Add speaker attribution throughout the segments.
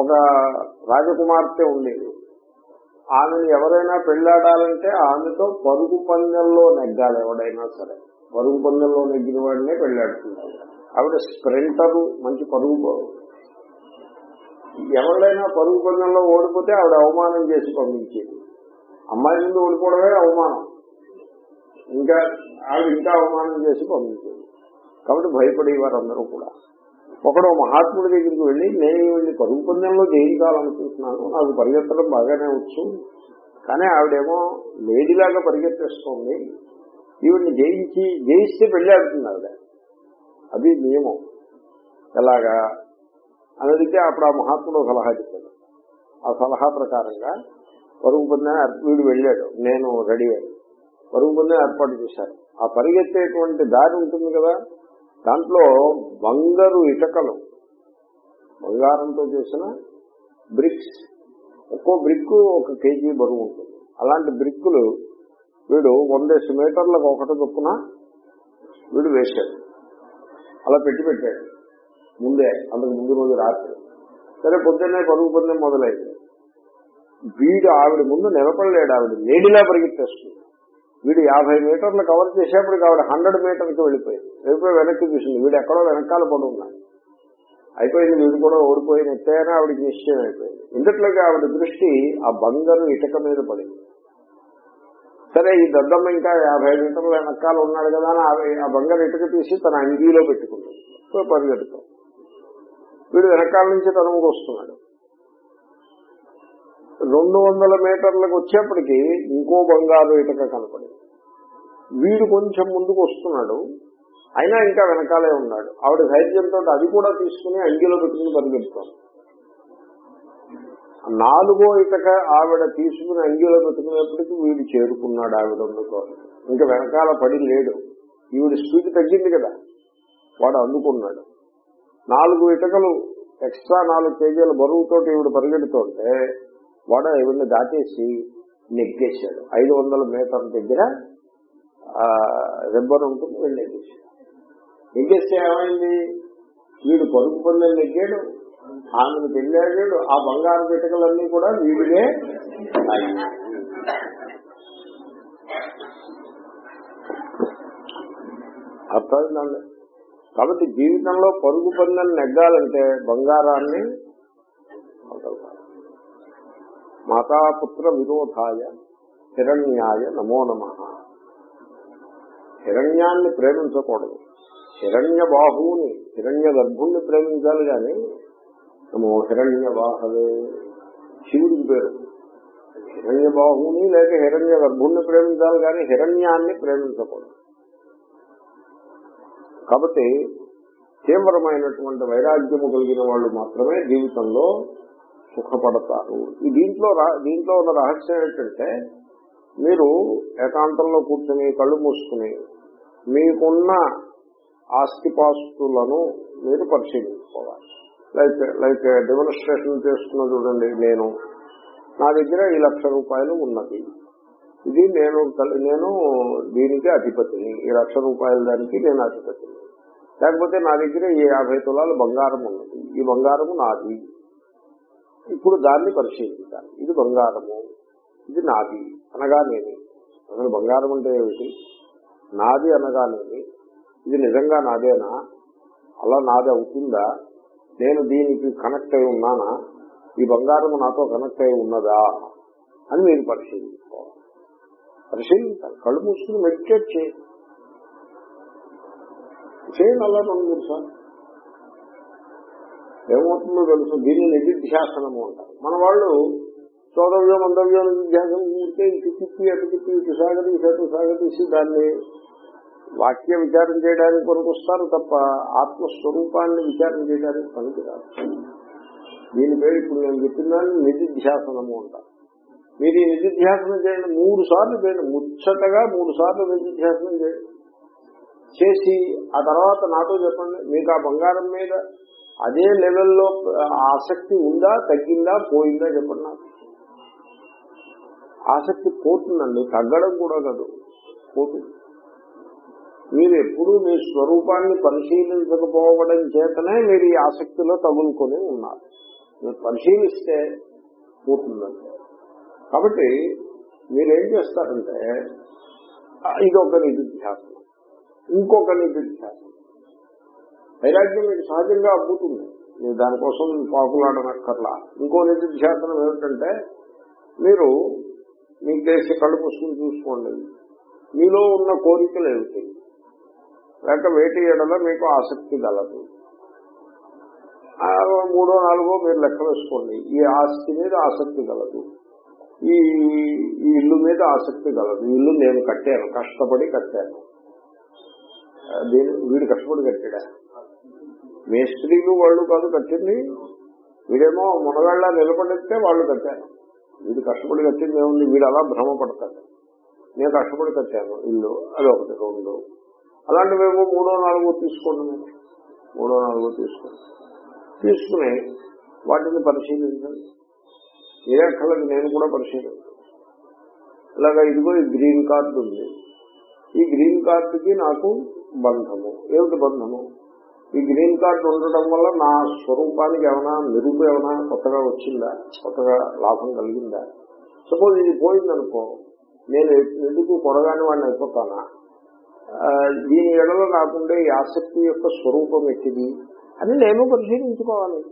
Speaker 1: ఒక రాజకుమార్తె ఉండేది. ఆమెను ఎవరైనా పెళ్ళాడాలంటే ఆమెతో పరుగు పందెంలో నెగ్గాలి ఎవడైనా సరే. పరుగు పందెంలో నెగ్గిన వాడినే పెళ్ళాడుతుంది ఆవిడ స్ప్రింటరు మంచి పరుగు ఎవరైనా పరుగు పందెంలో ఓడిపోతే ఆవిడ అవమానం చేసి పంపించేది. అమ్మాయి ముందు ఓడిపోవడమే అవమానం. ఇంకా ఆవిడ ఇంకా అవమానం చేసి పంపించేది. కాబట్టి భయపడేవారు అందరూ కూడా. ఒకడు మహాత్ముడి దగ్గరికి వెళ్ళి నేను వెళ్ళి పరుగు పందెంలో జయించాలనుకుంటున్నాను. నాకు పరిగెత్తడం బాగానే వచ్చు. కానీ ఆవిడేమో లేడీలాగా పరిగెత్తేస్తోంది. ఈవిడ్ని జయించి జయిస్తే పెళ్ళి ఆడుతుంది ఆవిడ. అది నియమం. ఎలాగా? అని అడిగితే అప్పుడు ఆ మహాత్ముడు సలహా చెప్పాడు. ఆ సలహా ప్రకారంగా పరుగు పందెం వీడు వెళ్ళాడు. నేను రెడీ అయ్యాను. పరుగు పందెం ఏర్పాటు చేశాను ఆ పరిగెత్తేటువంటి దారి ఉంటుంది కదా దాంట్లో బంగారు ఇటకలు బంగారంతో చేసిన బ్రిక్స్. ఒక్కో బ్రిక్ ఒక కేజీ బరువు ఉంటుంది. అలాంటి బ్రిక్కులు వీడు వందేసి మీటర్లకు ఒకటి చొప్పున వీడు వేశాడు. అలా పెట్టి పెట్టాడు. ముందే అంతకు ముందు రోజు రాత్రి. సరే పొద్దున్నే పరుగు పొందే మొదలైంది. వీడు ఆవిడ ముందు నిలబడలేడు. ఆవిడ లేడీలా పరిగెత్తేస్తుంది. వీడు యాభై మీటర్లు కవర్ చేసేప్పటికి ఆవిడ హండ్రెడ్ మీటర్కి వెళ్ళిపోయింది. వెళ్ళిపోయి వెనక్కి చూసింది. వీడు ఎక్కడో వెనకాల పడి ఉన్నాడు. అయిపోయింది వీడు కూడా ఓడిపోయినట్టే అని ఆవిడకి నిశ్చయం అయిపోయింది. ఇంతట్లోకి ఆవిడ దృష్టి ఆ బంగారు ఇటక మీద పడింది. సరే ఈ దద్దమ్మ ఇంకా యాభై మీటర్ల వెనకాల ఉన్నాడు కదా అని ఆ బంగారు ఇటుక తీసి తన అంగీలో పెట్టుకుంది. సో పరిగెడుతాం వీడు వెనకాల నుంచి తనకు వస్తున్నాడు. రెండు వందల మీటర్లకు వచ్చేప్పటికి ఇంకో బంగారు ఇటుక కనపడింది. వీడు కొంచెం ముందుకు వస్తున్నాడు. అయినా ఇంకా వెనకాలే ఉన్నాడు. ఆవిడ ధైర్యంతో అది కూడా తీసుకుని అంగిలో పెట్టుకుని పరిగెడుతాం నాలుగో ఇటక ఆవిడ తీసుకుని అంగిలో పెట్టుకునేప్పటికీ వీడు చేరుకున్నాడు ఆవిడ అందుకో ఇంకా వెనకాల పడి లేడు. ఈవిడ స్పీడ్ తగ్గింది కదా. వాడు అందుకున్నాడు. నాలుగు ఇటకలు ఎక్స్ట్రా నాలుగు కేజీల బరువుతో ఈవిడ పరిగెడుతుంటే వాడు ఈవిడ్ని దాటేసి నెగ్గేశాడు. ఐదు వందల మీటర్ల దగ్గర రెబ్బర్ ఉంటుంది వీళ్ళు నెగ్గేశాడు. నెగ్గేస్తే ఏమైంది? వీడు పరుగు పనులు నెగ్గాడు ఆమెను పెళ్ళాడు ఆ బంగారు పిటకలన్నీ కూడా వీడినే అర్థం కాబట్టి జీవితంలో పరుగు పందెం నెగ్గాలంటే బంగారాన్ని మాతాపుత్ర విరోధాయ హిరణ్యాయ నమో నమ. హిరణ్యాన్ని ప్రేమించకూడదు. హిరణ్య బాహువుని హిరణ్య గర్భుణ్ణి ప్రేమించాలి కానీ నమో హిరణ్య బాహవే శివుడికి పేరు. హిరణ్య బాహువుని లేక హిరణ్య గర్భుణ్ణి ప్రేమించాలి కానీ హిరణ్యాన్ని ప్రేమించకూడదు. కాబట్టి తీవ్రమైనటువంటి వైరాగ్యము కలిగిన వాళ్ళు మాత్రమే జీవితంలో సుఖపడతారు. ఈ దీంట్లో రా- దీంట్లో ఉన్న రహస్యం ఏంటంటే మీరు ఏకాంతంలో కూర్చుని కళ్ళు మూసుకుని మీకున్న ఆస్తిపాస్తులను మీరు పరిశీలించుకోవాలి. లైక్ లైక్ డెమోన్స్ట్రేషన్ చేసుకున్న చూడండి నేను. నా దగ్గర ఈ లక్ష రూపాయలు ఉన్నది. ఇది నేను నేను దీనికి అధిపతిని. ఈ లక్ష రూపాయల దానికి నేను అధిపతిని. లేకపోతే నా దగ్గర ఈ యాభై తులాలు బంగారం ఉన్నది. ఈ బంగారము నాది. ఇప్పుడు దాన్ని పరిశీలించాలి. ఇది బంగారము ఇది నాది అనగానేమి అసలు బంగారం అంటే ఏమిటి? నాది అనగానేమి ఇది నిజంగా నాదేనా? అలా నాది అవుతుందా? నేను దీనికి కనెక్ట్ అయి ఉన్నానా? ఈ బంగారం నాతో కనెక్ట్ అయి ఉన్నదా? అని మీరు పరిశీలించుకోవాలి. పరిశీలించాలి. కళ్ళు మూసుకుని మెడిటేట్ చేయండి. చేయండి అలా రెండు సార్. ఏమవుతుందో తెలుసు. దీన్ని నిధిధ్యాసనము అంటారు. మన వాళ్ళు చోదవ్యం మందవ్యం నిధిధ్యాసం ఉంటే ఇటు తిప్పి అటు తిప్పి ఇటు సాగదీసి అటు సాగతీసి దాన్ని వాక్య విచారం చేయడానికి కొనుకొస్తారు తప్ప ఆత్మస్వరూపాన్ని విచారం చేయడానికి పనికిరాదు. దీని పేరు ఇప్పుడు నేను చెప్పిన దాన్ని నిధిధ్యాసనము అంటారు. మీరు ఈ నిధిధ్యాసనం చేయండి. మూడు సార్లు చేయండి. ముచ్చటగా మూడు సార్లు నిధిధ్యాసనం చేయండి. చేసి ఆ తర్వాత నాతో చెప్పండి. మీకు ఆ బంగారం మీద అదే లెవెల్లో ఆసక్తి ఉందా తగ్గిందా పోయిందా చెప్పండి నాకు. ఆసక్తి పోతుందండి తగ్గడం కూడా కాదు పోతుంది. మీరు ఎప్పుడు మీ స్వరూపాన్ని పరిశీలించకపోవడం చేతనే మీరు ఈ ఆసక్తిలో తగులుకొని ఉన్నారు. మీరు పరిశీలిస్తే పోతుందండి. కాబట్టి మీరేం చేస్తారంటే ఇది ఒక నిధిధ్యాసనం ఇంకొక నిధిధ్యాసనం వైరాగ్యం మీకు సహజంగా అబ్బుతుంది. మీరు దానికోసం పాకులాడనక్కర్లా. ఇంకో నిధిధ్యాసనం ఏమిటంటే మీరు మీ కేసు కళ్ళు చూసుకోండి. మీలో ఉన్న కోరికలు ఏమిటి? లేక వేటి ఎడల మీకు ఆసక్తి గలదు ఆ మూడో నాలుగో మీరు లెక్క వేసుకోండి. ఈ ఆస్తి మీద ఆసక్తి గలదు ఈ ఇల్లు మీద ఆసక్తి గలదు ఇల్లు నేను కట్టాను. కష్టపడి కట్టాను. దీని వీడు కష్టపడి కట్టాడా? మేస్త్రీలు వాళ్ళు కాదు కట్టింది. వీడేమో మునగాళ్ళ నిలబడితే వాళ్ళు కట్టారు. వీడు కష్టపడి కట్టింది ఏముంది? వీడు అలా భ్రమపడతాడు. నేను కష్టపడి కట్టాను. ఇల్లు అది ఒకటి రెండు. అలాంటివేమో మూడో నాలుగో తీసుకోండి. మూడో నాలుగో తీసుకోండి. తీసుకుని వాటిని పరిశీలించండి. ఏ అక్కలకి నేను కూడా పరిశీలించాను. అలాగా ఇదిగో ఈ గ్రీన్ కార్డు ఉంది. ఈ గ్రీన్ కార్డుకి నాకు బంధము. ఏమిటి బంధము? ఈ గ్రీన్ కార్డు ఉండటం వల్ల నా స్వరూపానికి ఏమైనా మెరుపు ఏమైనా కొత్తగా వచ్చిందా? కొత్తగా లాభం కలిగిందా? సపోజ్ ఇది పోయిందనుకో నేను ఎందుకు కొరగాని వాడిని అయిపోతానా? దీని ఎడలో నాకుండే ఈ ఆసక్తి యొక్క స్వరూపం ఎట్టిది? అని నేను పరిశీలించుకోవాలి.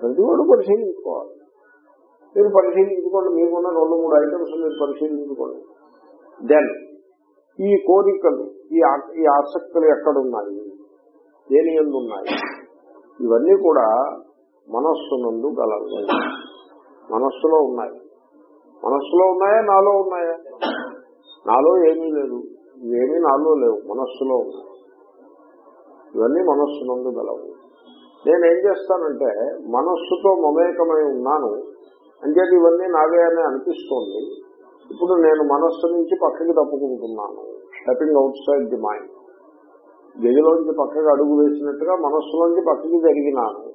Speaker 1: ప్రతి వాడు పరిశీలించుకోవాలి. మీరు పరిశీలించుకోండి మీకున్న రెండు మూడు ఐటమ్స్ మీరు పరిశీలించుకోండి. దెన్ ఈ కోరికలు ఈ ఈ ఆసక్తులు ఎక్కడున్నాయి? దేని ఎందు ఉన్నాయి ఇవన్నీ కూడా మనస్సునందు గలవు మనస్సులో ఉన్నాయి. మనస్సులో ఉన్నాయా? నాలో ఉన్నాయా? నాలో ఏమీ లేదు. ఇవేమీ నాలో లేవు. మనస్సులో ఉన్నాయి. ఇవన్నీ మనస్సునందు గలవు నేనేం చేస్తానంటే మనస్సుతో మమేకమై ఉన్నాను. అంచేది ఇవన్నీ నావే అని అనిపిస్తోంది. ఇప్పుడు నేను మనస్సు నుంచి పక్కకి తప్పుకుంటున్నాను. Stepping outside the mind గదిలోంచి పక్కకి అడుగు వేసినట్టుగా మనస్సులోంచి పక్కకి జరిగినాను.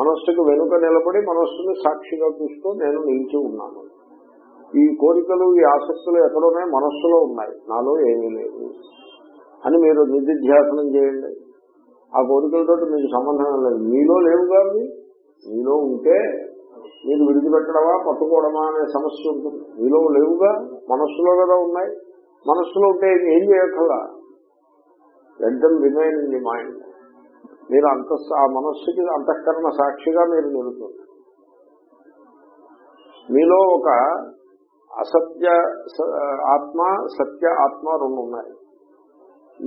Speaker 1: మనస్సుకు వెనుక నిలబడి మనస్సుని సాక్షిగా చూస్తూ నేను నిలిచి ఉన్నాను. ఈ కోరికలు ఈ ఆసక్తులు ఎక్కడున్నాయి మనస్సులో ఉన్నాయి. నాలో ఏమీ లేదు. అని మీరు నిధిధ్యాసనం చేయండి. ఆ కోరికలతో మీకు సంబంధం లేదు. మీలో లేవుగా అవి మీలో ఉంటే మీరు విడిచిపెట్టడమా పట్టుకోవడమా అనే సమస్య ఉంటుంది. మీలో లేవుగా మనస్సులో కదా ఉన్నాయి. మనస్సులో ఉంటే ఏం చేయక్కర్లా? Let them remain in the mind మీరు అంత ఆ మనస్సుకి అంతఃకరణ సాక్షిగా మీరు నిలుతుంది మీలో ఒక అసత్య ఆత్మ సత్య ఆత్మ రెండు ఉన్నాయి.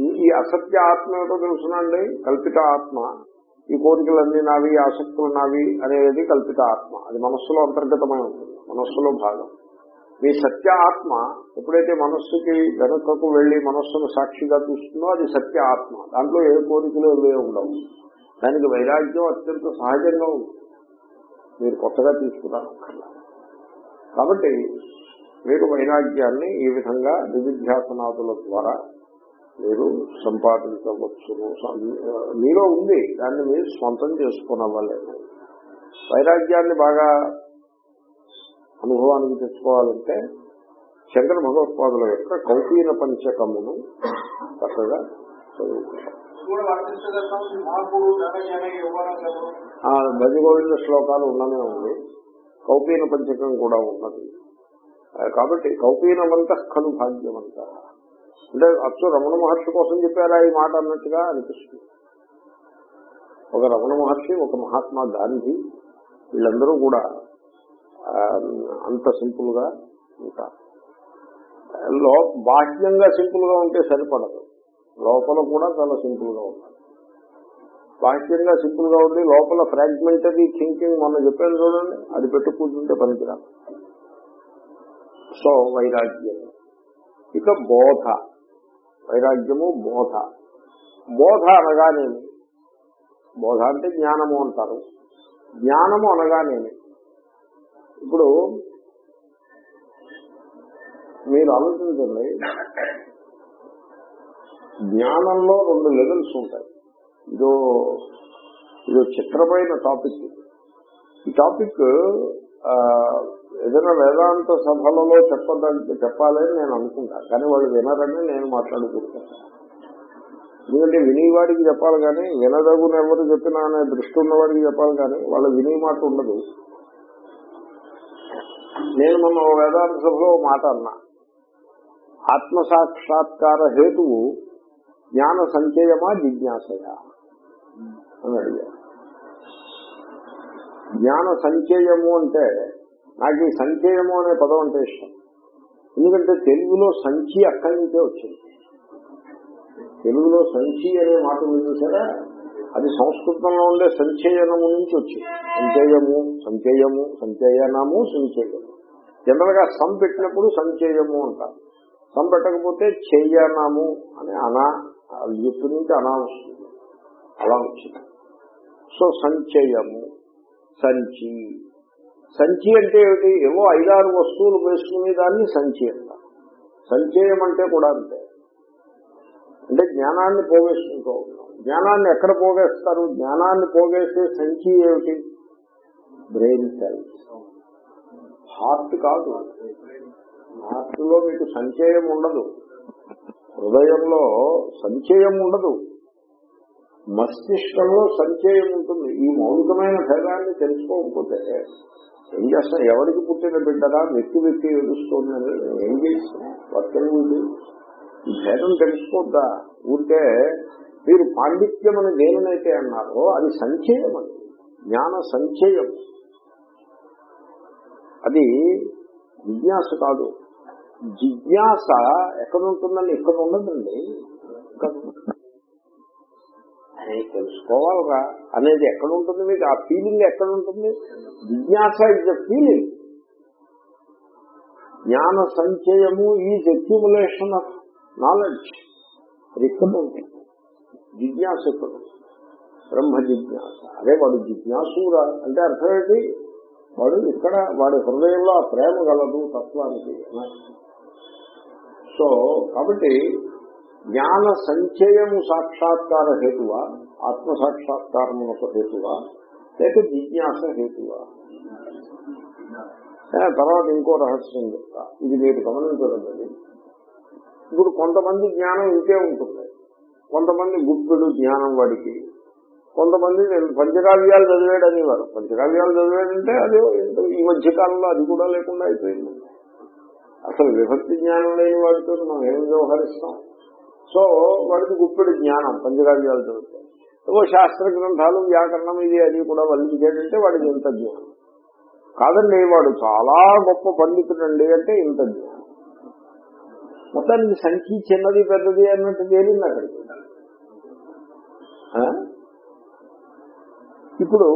Speaker 1: ఈ- ఈ అసత్య ఆత్మ ఏమిటో తెలుసునండి? కల్పిత ఆత్మ. ఈ కోరికలన్నీ నావి ఆసక్తులు నావి అనేది కల్పిత ఆత్మ. అది మనస్సులో అంతర్గతమై ఉంటుంది. మనస్సులో భాగం. మీ సత్య ఆత్మ ఎప్పుడైతే మనస్సుకి వెనుకకు వెళ్ళి మనస్సును సాక్షిగా చూస్తుందో అది సత్య ఆత్మ. దాంట్లో ఏ కోరికలు ఏవే ఉండవు. దానికి వైరాగ్యం అత్యంత సహజంగా ఉంటుంది. మీరు కొత్తగా తీసుకున్నారు కాబట్టి మీరు వైరాగ్యాన్ని ఈ విధంగా నిధిధ్యాసనాదుల ద్వారా మీరు సంపాదించవచ్చును. మీలో ఉంది. దాన్ని మీరు స్వంతం చేసుకునవ్వలేదు. వైరాగ్యాన్ని బాగా అనుభవానికి తెచ్చుకోవాలంటే శంకర భగవత్పాదుల యొక్క కౌపీన పంచకమును చక్కగా భజగోవింద శ్లోకాలు ఉన్నమే ఉంది కౌపీన పంచకం కూడా ఉన్నది. కాబట్టి కౌపీనమంత ఖలు భాగ్యమంత. అంటే అచ్చు రమణ మహర్షి కోసం చెప్పారా ఈ మాట అన్నట్టుగా అనిపిస్తుంది. ఒక రమణ మహర్షి ఒక మహాత్మా గాంధీ వీళ్ళందరూ కూడా అంత సింపుల్గా ఉంటారు లో బాహ్యంగా సింపుల్గా ఉంటే సరిపడదు. లోపల కూడా చాలా సింపుల్గా ఉండాలి. బాహ్యంగా సింపుల్గా ఉండి లోపల ఫ్రాగ్మెంటరీ థింకింగ్ మొన్న చెప్పాను చూడండి అది పెట్టు కూర్చుంటే పనికిరాదు. సో వైరాగ్యం ఇక బోధ. వైరాగ్యము బోధ. బోధ అనగానేమి? బోధ అంటే జ్ఞానము అంటారు. జ్ఞానము అనగానేమి? ఇప్పుడు మీరు ఆలోచించండి జ్ఞానంలో రెండు లెవెల్స్ ఉంటాయి. ఇదో ఇదో చిత్రమైన టాపిక్ ఈ టాపిక్ ఏదైనా వేదాంత సభలలో చెప్పద చెప్పాలని నేను అనుకుంటా. కానీ వాళ్ళు వినరని నేను మాట్లాడుకుంటాను ఎందుకంటే వినేవాడికి చెప్పాలి కానీ వినదగున ఎవరు చెప్పినా అనే దృష్టి ఉన్నవాడికి చెప్పాలి కానీ వాళ్ళ వినే మాట ఉండదు. నేను మొన్న వేదాంత సభలో మాట అన్నా. ఆత్మ సాక్షాత్కార హేతువు జ్ఞాన సంచయమా జిజ్ఞాసయా? అని అడిగారు జ్ఞాన సంచయము అంటే నాకు ఈ సంచయము అనే పదం అంటే ఇష్టం. ఎందుకంటే తెలుగులో సంచి అక్కడి నుంచే వచ్చింది. తెలుగులో సంచి అనే మాట ఉంది చూసారా? అది సంస్కృతంలో ఉండే సంచయనము నుంచి వచ్చింది. సంచయము సంచయము సంచయనము సంచయము జనరల్గా సమ్ పెట్టినప్పుడు సంచయము అంటారు. సమ్ పెట్టకపోతే చెయ్యనము అని అనా లిప్పు నుంచి అనా వస్తుంది అలా వచ్చింది. సో సంచయము సంచి. సంచి అంటే ఏమిటి? ఏవో ఐదారు వస్తువులు వేసుకునే దాన్ని సంచి అంటారు. సంచయం అంటే కూడా అంతే. అంటే జ్ఞానాన్ని పోగేసుకుంటూ ఉంటాం జ్ఞానాన్ని ఎక్కడ పోగేస్తారు? జ్ఞానాన్ని పోగేసే సంచి ఏమిటి? Brain cells. హార్ట్ కాదు హార్ట్లో మీకు సంచయం ఉండదు. హృదయంలో సంచయం ఉండదు. మస్తిష్కంలో సంచయం ఉంటుంది. ఈ మౌలికమైన భేదాన్ని తెలుసుకోకపోతే ఏం చేస్తాం? ఎవరికి పుట్టిన బిడ్డరా వ్యక్తి వ్యక్తి ఏడుస్తోందని ఏం చేస్తాం? వర్తం ఉంది. ఈ భేదం తెలుసుకోద్దా? ఊరికే మీరు పాండిత్యం అని దేనినైతే అన్నారో అది సంచయం అది జ్ఞాన సంచయం అది జిజ్ఞాస కాదు. జిజ్ఞాస ఎక్కడ ఉంటుందండి ఇక్కడ ఉండదండి. ఇక్కడ తెలుసుకోవాలరా. అనేది ఎక్కడ ఉంటుంది మీకు? ఆ ఫీలింగ్ ఎక్కడ ఉంటుంది జిజ్ఞాస ఇస్ ద ఫీలింగ్ జ్ఞాన సంచయము ఈజ్ అక్యుములేషన్ ఆఫ్ నాలెడ్జ్ అది ఇక్కడ ఉంటుంది జిజ్ఞాస ఎక్కడ బ్రహ్మ జిజ్ఞాస. అదే వాడు జిజ్ఞాసురా అంటే అర్థం ఏంటి? వాడు ఇక్కడ వాడి హృదయంలో ఆ ప్రేమ గలదు తత్వానికి. సో కాబట్టి జ్ఞాన సంచయము సాక్షాత్కార హేతువా ఆత్మ సాక్షాత్కారము ఒక హేతువా లేక జిజ్ఞాస హేతువా. తర్వాత ఇంకో రహస్యం చెప్తా. ఇది మీరు గమనించదండి ఇప్పుడు కొంతమంది జ్ఞానం ఇంకే ఉంటుంది. కొంతమంది గుప్తుడు జ్ఞానం వాడికి కొంతమంది పంచకావ్యాలు చదివాడు అనేవారు పంచకావ్యాలు చదివాడంటే అది ఈ మధ్య కాలంలో అది కూడా లేకుండా అయిపోయింది. అసలు విభక్తి జ్ఞానం లేని వాడితో మనం ఏం వ్యవహరిస్తాం? సో వాడికి గుప్పెడు జ్ఞానం పంచకావ్యాలు చదువుతాయి ఏవో శాస్త్ర గ్రంథాలు వ్యాకరణం ఇది అది కూడా వల్లించాడంటే వాడికి ఇంత జ్ఞానం. కాదండి వాడు చాలా గొప్ప పండితుడండి అంటే ఇంత జ్ఞానం. మొత్తానికి సంఖ్య చిన్నది పెద్దది అన్నట్టు తేలింది అక్కడికి. ఇప్పుడు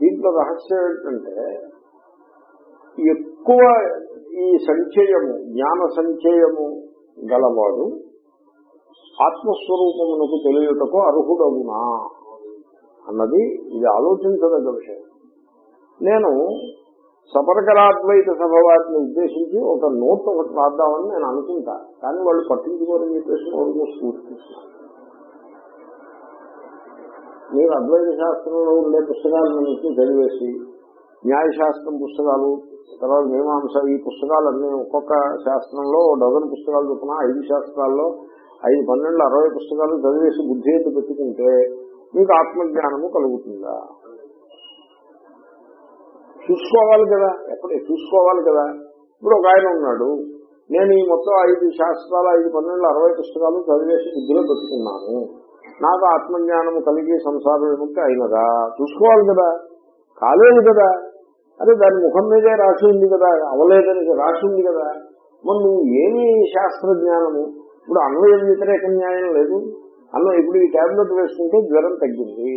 Speaker 1: దీంట్లో రహస్యం ఏంటంటే ఎక్కువ ఈ సంచయము జ్ఞాన సంచయము గలవాడు ఆత్మస్వరూపమునకు తెలియటకు అర్హుడవునా అన్నది ఇది ఆలోచించదగ్గ విషయం. నేను సపరకరాద్వైత సభ వారిని ఉద్దేశించి ఒక నోట్ ఒకటి రాద్దామని నేను అనుకుంటా. కానీ వాళ్ళు పట్టించుకోరని చెప్పేసి వాళ్ళు స్ఫూర్తిస్తున్నారు మీరు అద్వైత శాస్త్రంలో ఉండే పుస్తకాలను నుంచి చదివేసి న్యాయశాస్త్రం పుస్తకాలు తర్వాత మీమాంస ఈ పుస్తకాలన్నీ ఒక్కొక్క శాస్త్రంలో ఓ డజన్ పుస్తకాలు చొప్పున ఐదు శాస్త్రాల్లో ఐదు పన్నెండు అరవై పుస్తకాలు చదివేసి బుద్ధి ఎత్తు పెట్టుకుంటే మీకు ఆత్మజ్ఞానము కలుగుతుందా? చూసుకోవాలి కదా. ఎప్పుడు చూసుకోవాలి కదా. ఇప్పుడు ఒక ఆయన ఉన్నాడు. నేను ఈ మొత్తం ఐదు శాస్త్రాలు ఐదు పన్నెండు అరవై పుస్తకాలు చదివేసి బుద్ధిలో పెట్టుకున్నాను. నాకు ఆత్మజ్ఞానము కలిగి సంసార విముక్తి అయినదా? చూసుకోవాలి కదా. కాలేదు కదా. అరే దాని ముఖం మీదే రాసి ఉంది కదా. అవలేదని రాసి ఉంది కదా. మరి నువ్వు ఏమి శాస్త్రజ్ఞానము ఇప్పుడు అన్వయ వ్యతిరేక న్యాయం లేదు. అన్నం ఇప్పుడు ఈ టాబ్లెట్ వేసుకుంటే జ్వరం తగ్గింది.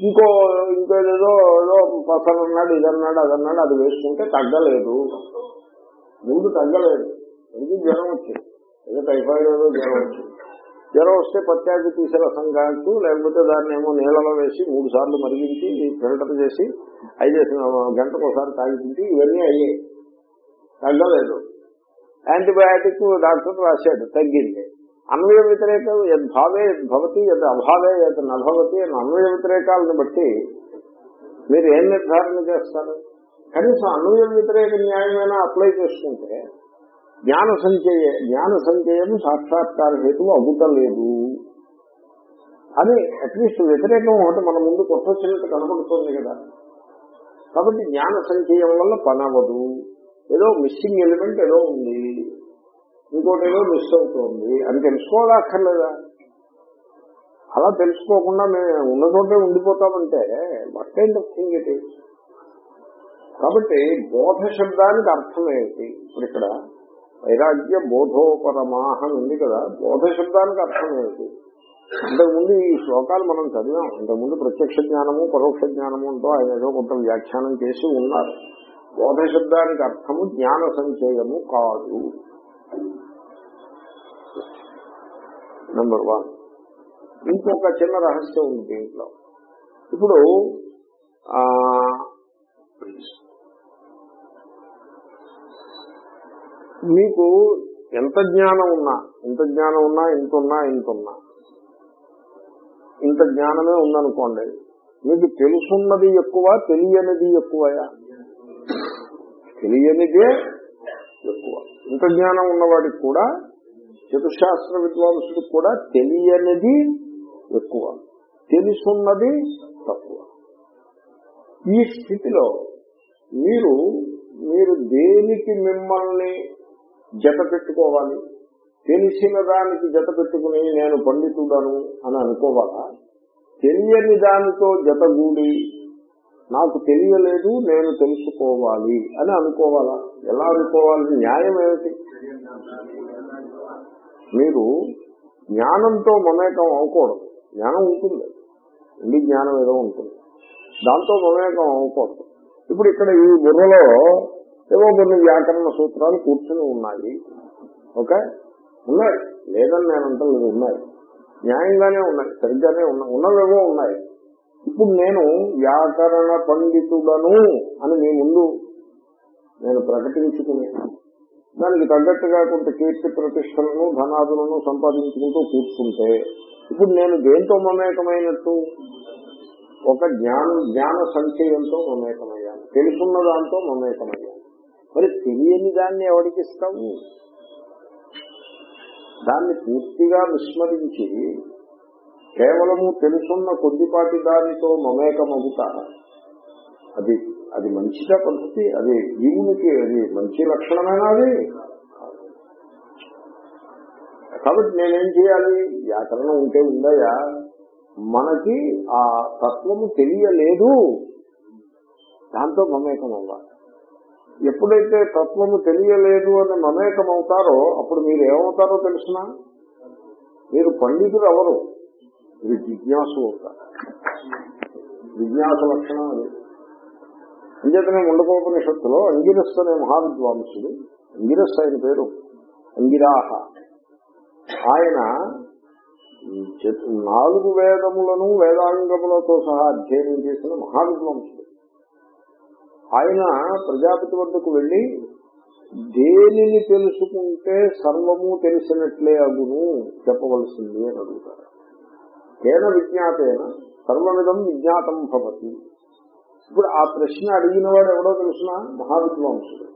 Speaker 1: ఇంకో ఇంకో ఏదో ఏదో పసలు అన్నాడు ఇదన్నాడు అదన్నాడు అది వేసుకుంటే తగ్గలేదు. ముందు తగ్గలేదు. ఎందుకు జ్వరం వచ్చింది? ఏదో టైఫాయిడ్ ఏదో జ్వరం వచ్చింది. జ్వరం వస్తే పత్యాగి తీసే రసం కావచ్చు లేకపోతే దాన్ని ఏమో నీళ్ళలో వేసి మూడు సార్లు మరిగించి ఫిల్టర్ చేసి ఐదు గంటకు ఒకసారి తాగించి ఇవన్నీ అయ్యాయి. తగ్గలేదు యాంటీబయాటిక్ డాక్టర్ రాశాడు తగ్గింది. అన్వయ వ్యతిరేక యద్భావే యద్భవతి యద్ అభావే యద్ నభవతి అని అన్వయ వ్యతిరేకాలను బట్టి మీరు ఏం నిర్ధారణ చేస్తారు? కనీసం అన్వయ వ్యతిరేక న్యాయమైనా అప్లై చేసుకుంటే జ్ఞాన సంచయ జ్ఞాన సంచయం సాక్షాత్కార హేతువు అవ్వటలేదు అని అట్లీస్ట్ వ్యతిరేకం ఒకటి మన ముందు కొట్టొచ్చినట్టు కనబడుతుంది కదా. కాబట్టి జ్ఞాన సంచయం వల్ల పని అవ్వదు ఏదో మిస్సింగ్ ఎలిమెంట్ ఏదో ఉంది. ఇంకోటి ఏదో మిస్ అవుతోంది. అని తెలుసుకోవాలా అలా తెలుసుకోకుండా మేము ఉన్న చోటే ఉండిపోతామంటే what kind of thing it కాబట్టి బోధ శబ్దానికి అర్థం ఏంటి? ఇప్పుడు ఇక్కడ వైరాగ్య బోధోపరమాహ ఉంది కదా. బోధ శబ్దానికి అర్థం ఏమిటి? అంతకుముందు ఈ శ్లోకాలు మనం చదివాం. ఇంతకుముందు ప్రత్యక్ష జ్ఞానము పరోక్ష జ్ఞానము అంటూ ఆయన ఏదో కొంత వ్యాఖ్యానం చేసి ఉన్నారు. బోధ శబ్దానికి అర్థము జ్ఞాన సంచయము కాదు. నెంబర్ వన్ ఇంకొక చిన్న రహస్యం ఉంది దీంట్లో ఇప్పుడు మీకు ఎంత జ్ఞానం ఉన్నా ఎంత జ్ఞానం ఉన్నా ఇంత ఉన్నా ఇంత ఉన్నా. ఇంత జ్ఞానమే ఉందనుకోండి మీకు తెలుసున్నది ఎక్కువ తెలియనిది ఎక్కువయా? తెలియనిదే ఎక్కువ. ఇంత జ్ఞానం ఉన్నవాడికి కూడా చతుశాస్త్ర విద్వాంసుడికి కూడా తెలియనిది ఎక్కువ. తెలుసున్నది తక్కువ. ఈ స్థితిలో మీరు మీరు దేనికి మిమ్మల్ని జత పెట్టుకోవాలి. తెలిసిన దానికి జత పెట్టుకుని నేను పండితుడను అని అనుకోవాలా? తెలియని దానితో జతగూడి నాకు తెలియలేదు నేను తెలుసుకోవాలి అని అనుకోవాలా? ఎలా అనుకోవాలి? న్యాయం ఏమిటి? మీరు జ్ఞానంతో మమేకం అవ్వకూడదు. జ్ఞానం ఉంటుంది. ఉండి జ్ఞానం ఏదో ఉంటుంది. దాంతో మమేకం అవ్వకూడదు. ఇప్పుడు ఇక్కడ ఈ బుర్రలో ఏవో కొన్ని వ్యాకరణ సూత్రాలు కూర్చుని ఉన్నాయి. ఓకే? ఉన్నాయి. లేదని నేను అంటలేదు ఉన్నాయి. న్యాయంగానే ఉన్నాయి సరిగ్గానే ఉన్నాయి ఉన్నవేవో ఉన్నాయి. ఇప్పుడు నేను వ్యాకరణ పండితుడను అని మీ ముందు నేను ప్రకటించుకుని దానికి తగ్గట్టుగా కొంత కీర్తి ప్రతిష్టలను ధనాదులను సంపాదించుకుంటూ కూర్చుంటే ఇప్పుడు నేను దేంతో మమేకమైనట్టు? ఒక జ్ఞాన జ్ఞాన సంచయంతో మమేకమయ్యాను. తెలుసున్న దాంతో మమేకమయ్యాను. మరి తెలియని దాన్ని ఎవరికి ఇస్తాము దాన్ని పూర్తిగా విస్మరించి కేవలము తెలుసున్న కొద్దిపాటి దానితో మమేకమవుతారా? అది అది మంచిగా పద్ధతి అది జీవునికి అది మంచి లక్షణమేనా అది? కాబట్టి నేనేం చేయాలి? వ్యాకరణం ఉంటే ఉందయా? మనకి ఆ తత్వము తెలియలేదు. దాంతో మమేకం అవ్వాలి ఎప్పుడైతే తత్వము తెలియలేదు అని మమేకం అవుతారో అప్పుడు మీరు ఏమవుతారో తెలుసిన? మీరు పండితులు ఎవరు? మీరు జిజ్ఞాసు అవుతారు జిజ్ఞాస లక్షణం అది. అంచేతనే ముండకోపనిషత్తులో అంగిరస్ అనే మహావిద్వాంసుడు అంగిరస్ ఆయన పేరు అంగిరాహ. ఆయన నాలుగు వేదములను వేదాంగములతో సహా అధ్యయనం చేసిన మహావిద్వాంసుడు. ఆయన ప్రజాపతి వద్దకు వెళ్ళి దేనిని తెలుసుకుంటే సర్వము తెలిసినట్లే అగును చెప్పవలసింది అని అడుగుతారు. కేన విజ్ఞాతేన సర్వవిధం విజ్ఞాతం భవతి. ఇప్పుడు ఆ ప్రశ్న అడిగిన వాడు ఎవడో తెలుసిన? మహావిద్వాంసుడు.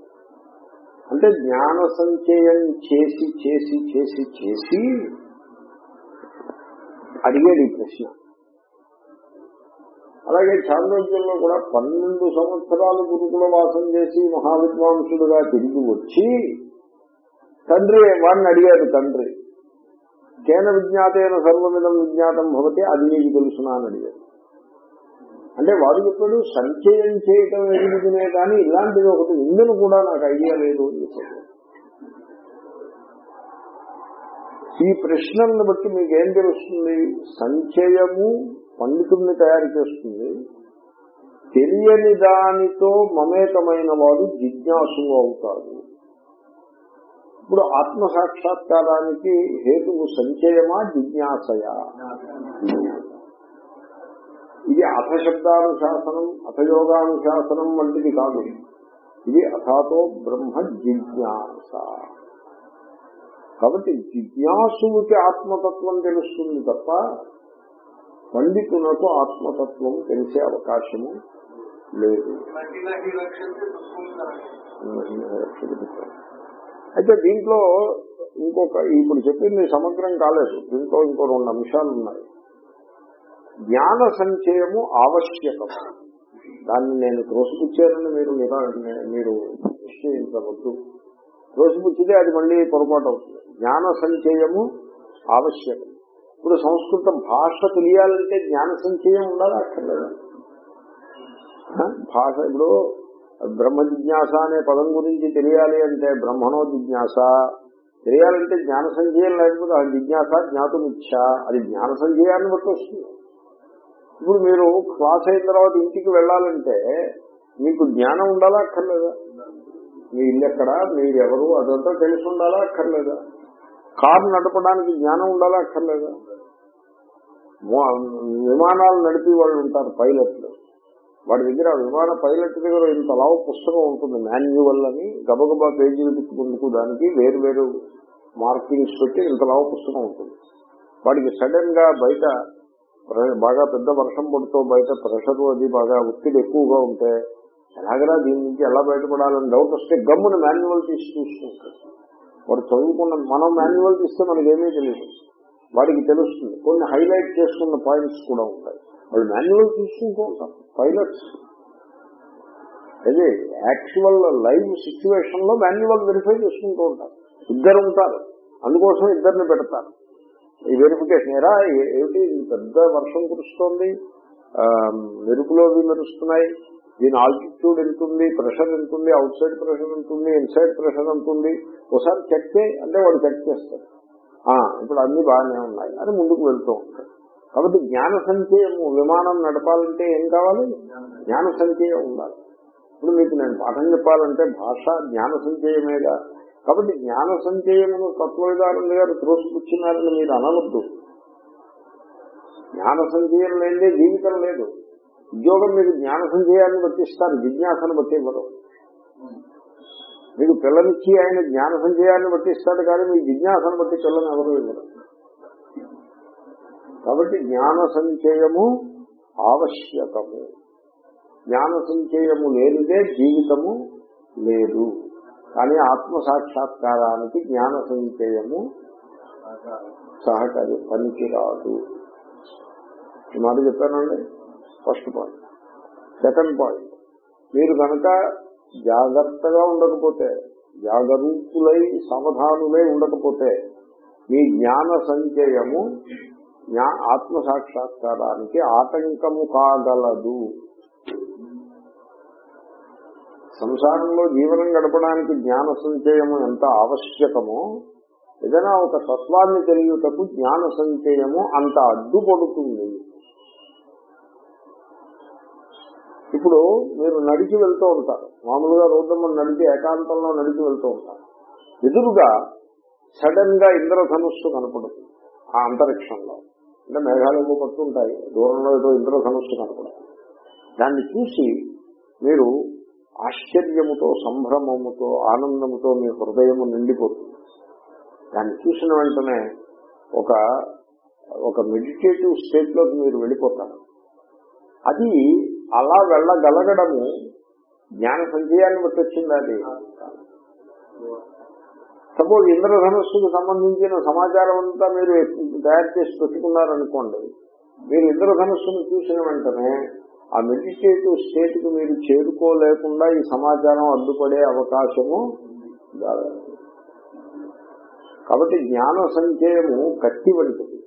Speaker 1: అంటే జ్ఞాన సంచయం చేసి చేసి చేసి చేసి అడిగేది ఈ ప్రశ్న. అలాగే చాంద్రోగ్యంలో కూడా పన్నెండు సంవత్సరాలు గురుకుల వాసం చేసి మహావిద్వాంసుడుగా తిరిగి వచ్చి తండ్రి వాడిని అడిగాడు తండ్రి కేన విజ్ఞాతైన సర్వమిదం విజ్ఞాతం భవతి అది నీకు తెలుసునా అని అడిగాడు. అంటే వాడు చెప్పాడు సంచయం చేయటం ఎదుగుతునే కానీ ఇలాంటిది ఒకటి ఉందని కూడా నాకు ఐడియా లేదు అని చెప్పాడు. ఈ ప్రశ్నలను బట్టి మీకు ఏం తెలుస్తుంది? సంచయము పండితుల్ని తయారు చేస్తుంది. తెలియని దానితో మమేకమైన వాడు జిజ్ఞాసు అవుతాడు. ఇప్పుడు ఆత్మ సాక్షాత్కారానికి హేతువు సంచయమా జిజ్ఞాసయా? ఇది అథశబ్దానుశాసనం అథయోగానుశాసనం వంటిది కాదు. ఇది అథాతో బ్రహ్మ జిజ్ఞాస. కాబట్టి జిజ్ఞాసుకి ఆత్మతత్వం తెలుస్తుంది తప్ప పండితునకు ఆత్మతత్వం తెలిసే అవకాశము లేదు. అయితే దీంట్లో ఇంకొక ఇప్పుడు చెప్పింది సమగ్రం కాలేదు. దీంట్లో ఇంకో రెండు అంశాలు ఉన్నాయి. జ్ఞాన సంచయము ఆవశ్యకం. దాన్ని నేను త్రోసిపుచ్చానని మీరు మీరు నిశ్చయించవద్దు. త్రోసిపుచ్చితే అది మళ్ళీ పొరపాటు అవుతుంది. జ్ఞాన సంచయము ఆవశ్యకం. ఇప్పుడు సంస్కృత భాష తెలియాలంటే జ్ఞాన సంచయం ఉండాలి? అక్కర్లేదా? భాష ఇప్పుడు బ్రహ్మ జిజ్ఞాస అనే పదం గురించి తెలియాలి అంటే బ్రహ్మణో జిజ్ఞాస. తెలియాలంటే జ్ఞాన సంచయం లేకపోతే ఆ జిజ్ఞాస జ్ఞాతమిచ్చ అది జ్ఞాన సంచయాన్ని బట్టి వస్తుంది. ఇప్పుడు మీరు క్లాస్ అయిన తర్వాత ఇంటికి వెళ్ళాలంటే మీకు జ్ఞానం ఉండాలా? అక్కర్లేదా? మీ ఇల్లు ఎక్కడ మీరు ఎవరు అదంతా తెలిసి ఉండాలా? అక్కర్లేదా? కారు నడపడానికి జ్ఞానం ఉండాలా? అక్కర్లేదా? విమానాలు నడిపే వాళ్ళు ఉంటారు పైలట్లు. వాడి దగ్గర ఆ విమాన పైలట్ దగ్గర ఇంత లావు పుస్తకం ఉంటుంది మాన్యువల్ అని గబగబా పేజీలు తిప్పుకుందుకు దానికి వేరు వేరు మార్కింగ్స్ పెట్టి ఇంత లావు పుస్తకం ఉంటుంది. వాడికి సడన్గా బయట బాగా పెద్ద వర్షం పడుతూ బయట ప్రెషర్ అది బాగా ఒత్తిడి ఎక్కువగా ఉంటే ఎలాగరా దీని నుంచి ఎలా బయటపడాలని డౌట్ వస్తే గమ్మున మాన్యువల్ తీసి చూసుకుంటాడు. వాడు చదువుకున్న మనం మాన్యువల్ తీస్తే మనకేమీ తెలియదు. వాడికి తెలుస్తుంది. కొన్ని హైలైట్ చేసుకున్న పాయింట్స్ కూడా ఉంటాయి. వాళ్ళు మాన్యువల్ తీసుకుంటూ ఉంటారు పైలట్స్ అదే యాక్చువల్ లైవ్ సిచ్యువేషన్లో మాన్యువల్ వెరిఫై చేసుకుంటూ ఉంటారు ఇద్దరు ఉంటారు. అందుకోసం ఇద్దరిని పెడతారు. ఈ వెరిఫికేషన్ ఎరా ఏమిటి? పెద్ద వర్షం కురుస్తోంది. మెరుపులో మెరుస్తున్నాయి. దీని ఆల్టిట్యూడ్ ఎంతుంది ప్రెషర్ ఎంతుంది అవుట్ సైడ్ ప్రెషర్ ఎంత ఉంది ఇన్సైడ్ ప్రెషర్ ఉంటుంది ఒకసారి చెక్ చేయి. అంటే వాడు చెక్ చేస్తాడు. ఇప్పుడు అన్ని బాగానే ఉన్నాయి. అని ముందుకు వెళ్తూ ఉంటాయి. కాబట్టి జ్ఞాన సంచయం విమానం నడపాలంటే ఏం కావాలి? జ్ఞాన సంచయం ఉండాలి. ఇప్పుడు మీకు నేను పాఠం చెప్పాలంటే భాష జ్ఞాన సంచయమేగా. కాబట్టి జ్ఞాన సంచయమును తత్వవిధానంద గారు త్రోసిపుచ్చినారని మీరు అనవద్దు. జ్ఞాన సంచయం లేదే జీవితం లేదు. ఉద్యోగం మీరు జ్ఞాన సంచయాన్ని బట్టిస్తారు జిజ్ఞాసను బట్టి ఇవ్వడం మీకు పిల్లనిచ్చి ఆయన జ్ఞాన సంచయాన్ని పట్టిస్తాడు కానీ మీ జిజ్ఞాసను బట్టి పిల్లని ఎవరు ఇవ్వరు. కాబట్టి జ్ఞాన సంచయము ఆవశ్యకము. జ్ఞాన సంచయము లేనిదే జీవితము లేదు. కానీ ఆత్మ సాక్షాత్కారానికి జ్ఞాన సంచయము సహకారి పనికిరాదు. ఈ మాట చెప్పానండి? First point. Second point. మీరు కనుక జాగ్రత్తగా ఉండకపోతే జాగరూకులై సమాధానులై ఉండకపోతే మీ జ్ఞాన సంచయము ఆత్మ సాక్షాత్కారానికి ఆటంకము కాగలదు. సంసారంలో జీవనం గడపడానికి జ్ఞాన సంచయము ఎంత ఆవశ్యకమో ఏదైనా ఒక తత్వాన్ని తెలియటకు జ్ఞాన సంచయము అంత అడ్డుపడుతుంది. ఇప్పుడు మీరు నడిచి వెళ్తూ ఉంటారు. మామూలుగా రోడ్డు నడిచి ఏకాంతంలో నడిచి వెళ్తూ ఉంటారు. ఎదురుగా సడన్గా ఇంద్రధనుస్సు కనపడుతుంది. ఆ అంతరిక్షంలో. అంటే మేఘాలు పట్టుంటాయి. దూరంలో ఏదో ఇంద్రధనుస్సు కనపడుతుంది. దాన్ని చూసి మీరు ఆశ్చర్యముతో సంభ్రమముతో ఆనందముతో మీ హృదయము నిండిపోతుంది. దాన్ని చూసిన వెంటనే ఒక ఒక మెడిటేటివ్ స్టేట్లోకి మీరు వెళ్ళిపోతారు. అది అలా వెళ్ళగలగడము జ్ఞాన సంచయాన్ని బట్టి వచ్చింది అది. సపోజ్ ఇంద్రధనుస్సుకు సంబంధించిన సమాచారం అంతా మీరు తయారు చేసి పెట్టుకున్నారనుకోండి మీరు ఇంద్రధనుస్సును చూసిన వెంటనే ఆ మెడిటేటివ్ స్టేట్కు మీరు చేరుకోలేకుండా ఈ సమాచారం అడ్డుపడే అవకాశము కాబట్టి జ్ఞాన సంచయము కత్తి వంటిది.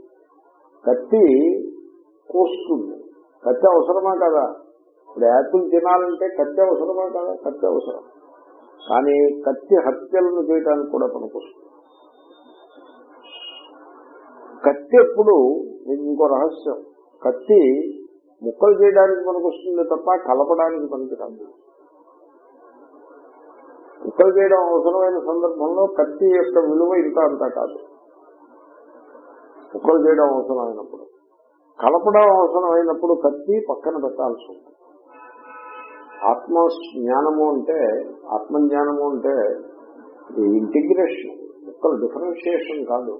Speaker 1: కత్తి కోస్తుంది కత్తి అవసరమా కదా? ఇప్పుడు యాపిల్ తినాలంటే కత్తి అవసరమా కదా? కత్తి అవసరం. కానీ కత్తి హత్యలను చేయడానికి కూడా పనికొస్తుంది. కత్తి ఎప్పుడు? మీకు ఇంకో రహస్యం. కత్తి ముక్కలు చేయడానికి పనికొస్తుంది తప్ప కలపడానికి పనికిరాదు. ముక్కలు చేయడం అవసరమైన సందర్భంలో కత్తి యొక్క విలువ ఇంత అంతా కాదు. ముక్కలు చేయడం అవసరమైనప్పుడు. కలపడం అవసరమైనప్పుడు కత్తి పక్కన పెట్టాల్సి ఉంటుంది. ఆత్మ జ్ఞానము అంటే ఆత్మజ్ఞానము అంటే ఇంటిగ్రేషన్ ముక్కలు డిఫరెన్షియేషన్ కాదు.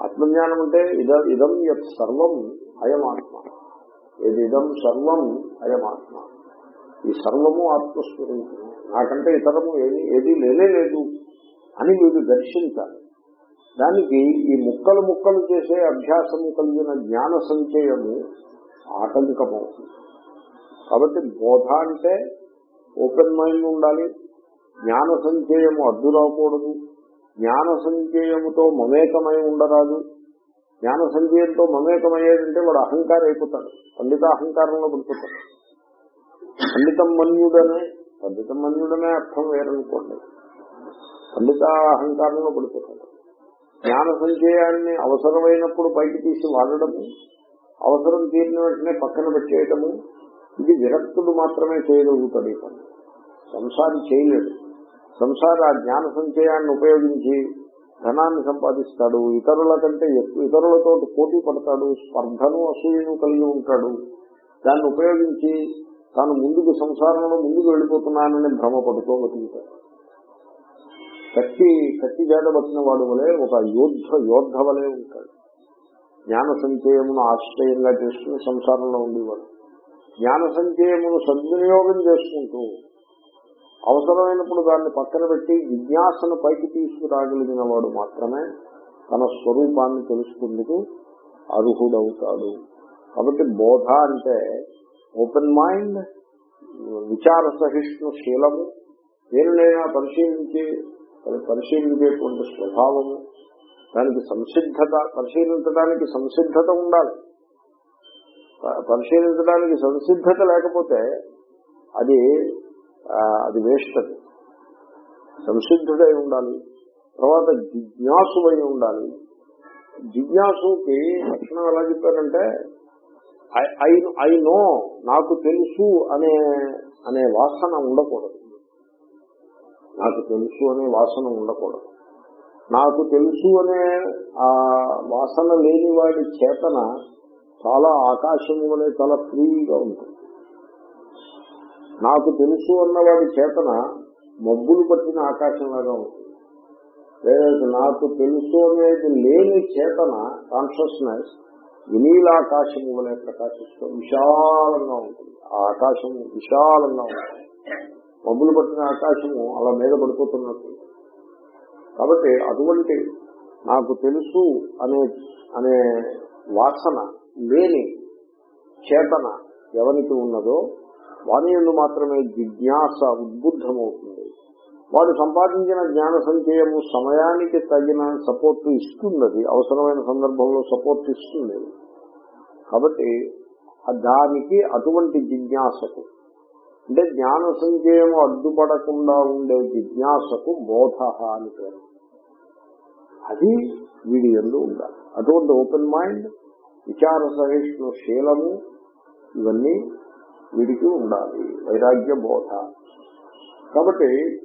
Speaker 1: ఆత్మజ్ఞానం అంటే ఇద ఇదం యత్ సర్వం అయం ఆత్మ. ఏది ఇదం సర్వం అయం ఆత్మ. ఈ సర్వము ఆత్మస్వరూపము. నాకంటే ఇతరము ఏది ఏది లేనే లేదు అని మీరు దర్శించాలి. దానికి ఈ ముక్కలు ముక్కలు చేసే అభ్యాసము కలిగిన జ్ఞాన సంచయము ఆటంకమవుతుంది. కాబట్టి బోధ అంటే ఓపెన్ మైండ్ ఉండాలి. జ్ఞాన సంచయము అడ్డు రాకూడదు. జ్ఞాన సంచయముతో మమేకమై ఉండరాదు. జ్ఞాన సంచయంతో మమేకమయ్యేదంటే వాడు అహంకారం అయిపోతాడు పండిత అహంకారంలో పడిపోతాడు. పండితం మన్యుడనే పండితం మన్యుడనే అర్థం వేరనుకోండి. పండిత అహంకారంలో పడిపోతాడు. జ్ఞాన సంచయాన్ని అవసరమైనప్పుడు పైకి తీసి వాడడము అవసరం తీరిన వెంటనే పక్కన పెట్టేయటము ఇది విరక్తుడు మాత్రమే చేయగలుగుతాడు ఈ పని. సంసారి చేయలేడు. సంసారి ఆ జ్ఞాన సంచయాన్ని ఉపయోగించి ధనాన్ని సంపాదిస్తాడు. ఇతరుల కంటే ఎక్కువ ఇతరులతో పోటీ పడతాడు. స్పర్ధను అసూయను కలిగి ఉంటాడు. దాన్ని ఉపయోగించి తాను ముందుకు సంసారంలో ముందుకు వెళ్ళిపోతున్నానని భ్రమపడుతూ బతుకుతాడు. కత్తి కత్తి జాడబట్టిన వాడు వలె ఒక యోద్ధ యోద్ధ వలె ఉంటాడు. జ్ఞాన సంచయమును ఆశ్రయంగా చేసుకుని సంసారంలో ఉండేవాడు. జ్ఞాన సంచయమును సద్వినియోగం చేసుకుంటూ అవసరమైనప్పుడు దాన్ని పక్కన పెట్టి జిజ్ఞాసను పైకి తీసుకురాగలిగిన వాడు మాత్రమే తన స్వరూపాన్ని తెలుసుకుందుకు అర్హుడవుతాడు. కాబట్టి బోధ అంటే ఓపెన్ మైండ్ విచార సహిష్ణు శీలము దేనినైనా పరిశీలించి పరిశీలించేటువంటి స్వభావము దానికి సంసిద్ధత పరిశీలించడానికి సంసిద్ధత ఉండాలి. పరిశీలించడానికి సంసిద్ధత లేకపోతే అది అది వేస్ట్ అది. సంసిద్ధుడై ఉండాలి. తర్వాత జిజ్ఞాసువై ఉండాలి. జిజ్ఞాసుకి లక్షణం ఎలా చెప్పారంటే ఐ ఐ నో నాకు తెలుసు అనే అనే వాసన ఉండకూడదు. నాకు తెలుసు అనే వాసన ఉండకూడదు. నాకు తెలుసు అనే ఆ వాసన లేని వాడి చేతన చాలా ఆకాశం వలె చాలా ఫ్రీగా ఉంటుంది. నాకు తెలుసు అన్నవాడి చేతన మబ్బులు పట్టిన ఆకాశంలాగా ఉంటుంది. నాకు తెలుసు అనేది లేని చేతన కాన్షియస్నెస్ ఆకాశం వలె ప్రకాశిస్తూ విశాలంగా ఉంటుంది. ఆ ఆకాశం విశాలంగా ఉంటుంది. మబ్బులు పట్టిన ఆకాశము అలా మీద పడిపోతున్నట్టు కాబట్టి అటువంటి నాకు తెలుసు అనే అనే వాసన లేని చేతన ఎవరికి ఉన్నదో వాని ఎందు మాత్రమే జిజ్ఞాస ఉద్బుద్ధమవుతుంది. వాడు సంపాదించిన జ్ఞాన సంచయము సమయానికి తగిన సపోర్ట్ ఇస్తున్నది అవసరమైన సందర్భంలో సపోర్ట్ ఇస్తుంది. కాబట్టి దానికి అటువంటి జిజ్ఞాసకు అంటే జ్ఞాన సంచయము అడ్డుపడకుండా ఉండే జిజ్ఞాసకు బోధ అని పేరు. అది వీడి ఎందు ఉండాలి. అటువంటి ఓపెన్ మైండ్ విచార సహిష్ణు శీలము ఇవన్నీ వీడికి ఉండాలి. వైరాగ్య బోధ. కాబట్టి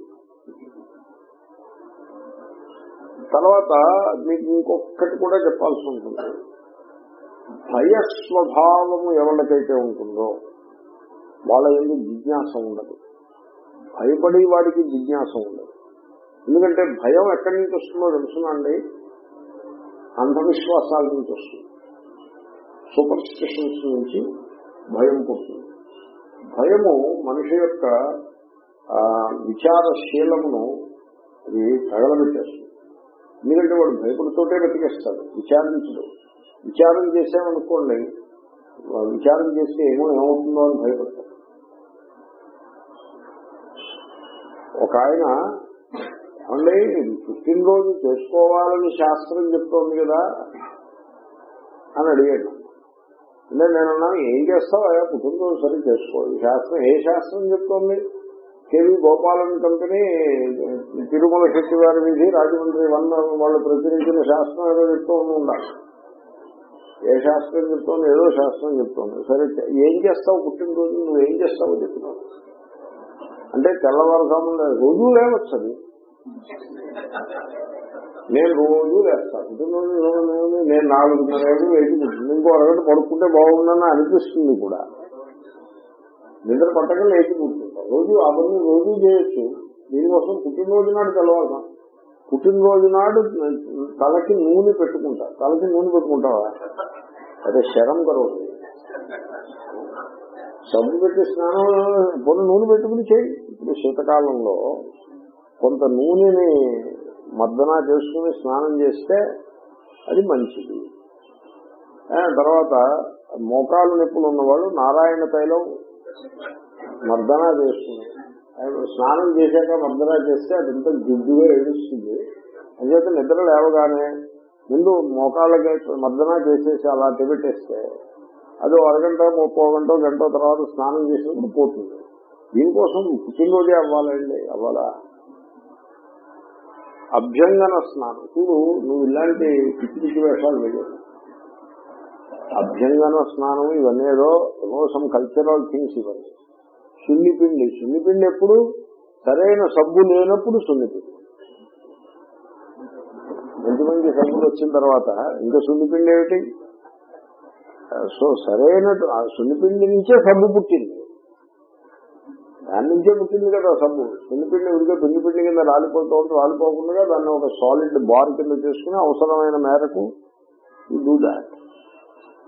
Speaker 1: తర్వాత మీకు ఇంకొకటి కూడా చెప్పాల్సి ఉంటుంది. భయస్వభావము ఎవరికైతే ఉంటుందో వాళ్ళ ఎందుకు జిజ్ఞాస ఉండదు. భయపడి వాడికి జిజ్ఞాస ఉండదు. ఎందుకంటే భయం ఎక్కడి నుంచి వస్తుందో తెలుసునండి? అంధవిశ్వాసాల నుంచి వస్తుంది. సూపర్ స్టిషన్స్ నుంచి భయం పుడుతుంది భయము మనిషి యొక్క విచారశీలమును అది తగలబెట్టేస్తుంది. ఎందుకంటే వాడు భయపడుతోటే బతికేస్తాడు విచారించడు. విచారం చేసామనుకోండి విచారం చేస్తే ఏమో ఏమవుతుందో అని భయపడతాడు. ఒక ఆయన ఏమండి పుట్టినరోజు చేసుకోవాలని శాస్త్రం చెప్తోంది కదా అని అడిగాడు. అంటే నేను అన్నాను ఏం చేస్తావు? అయ్యా కుటుంబం సరి చేసుకో. ఈ శాస్త్రం ఏ శాస్త్రం చెప్తోంది? కేవీ గోపాలన్ కంపెనీ తిరుమల శెట్టి వారి విధి రాజమండ్రి వన్ వాళ్ళు ప్రచురించిన శాస్త్రం ఏదో చెప్తూ ఉండాలి. ఏ శాస్త్రం చెప్తోంది? ఏదో శాస్త్రం చెప్తోంది. సరే ఏం చేస్తావు? పుట్టినరోజు నువ్వు ఏం చేస్తావో చెప్తున్నావు అంటే తెల్లవారుజామున రోజు అది నేను రోజు లేస్తాను నేను- నాలుగున్నర ఏళ్ళు వేసి ఇంకో అరగంట పడుకుంటే బాగుందని అనిపిస్తుంది కూడా. నిద్ర పట్టక లేచి కూర్చుంటాం రోజు అవన్నీ రోజు చేయొచ్చు. దీనికోసం పుట్టినరోజు నాడు తెలవాల్సాం పుట్టినరోజు నాడు తలకి నూనె పెట్టుకుంటా. తలకి నూనె పెట్టుకుంటావా? అదే శరం కరవదు సబ్బు పెట్టి స్నానం పొన్ను నూనె పెట్టుకుని చేయి. ఇప్పుడు శీతకాలంలో కొంత నూనెని మర్దన చేసుకుని స్నానం చేస్తే అది మంచిది. తర్వాత మోకాలు నొప్పులు ఉన్నవాళ్ళు నారాయణ తైలం మర్దన చేస్తుంది స్నానం చేశాక మర్దన చేస్తే అదంతా జిడ్డుగా ఏడుస్తుంది. అంచేత నిద్ర లేవగానే ముందు మోకాళ్ళకి మర్దన చేసేసి అలా పెట్టేస్తే అది అరగంట ముప్పో గంట గంట తర్వాత స్నానం చేసినప్పుడు పోతుంది. దీనికోసం పుట్టినరోజే అవ్వాలండి అవ్వాలా? అభ్యంగన స్నానం చూడు నువ్వు ఇలాంటి పిచ్చి పిచ్చి వేషాలు వేయవు అభ్యంగన స్నానం ఇవన్నీ ఏదో సమ్ కల్చరల్ థింగ్స్ ఇవన్నీ సున్నిపిండి సున్నిపిండి ఎప్పుడు? సరైన సబ్బు లేనప్పుడు సున్నిపిండి. మంచి మంచి సబ్బులు వచ్చిన తర్వాత ఇంకా సున్నిపిండి ఏమిటి? సో సరైన సున్నిపిండి నుంచే సబ్బు పుట్టింది. దాని నుంచే పుట్టింది కదా సబ్బు. సున్నిపిండి ఉడికే పిండి కింద రాలిపోతూ ఉంటే రాలిపోకుండా దాన్ని ఒక సాలిడ్ బార్ కింద చేసుకుని అవసరమైన మేరకు డూ దాట్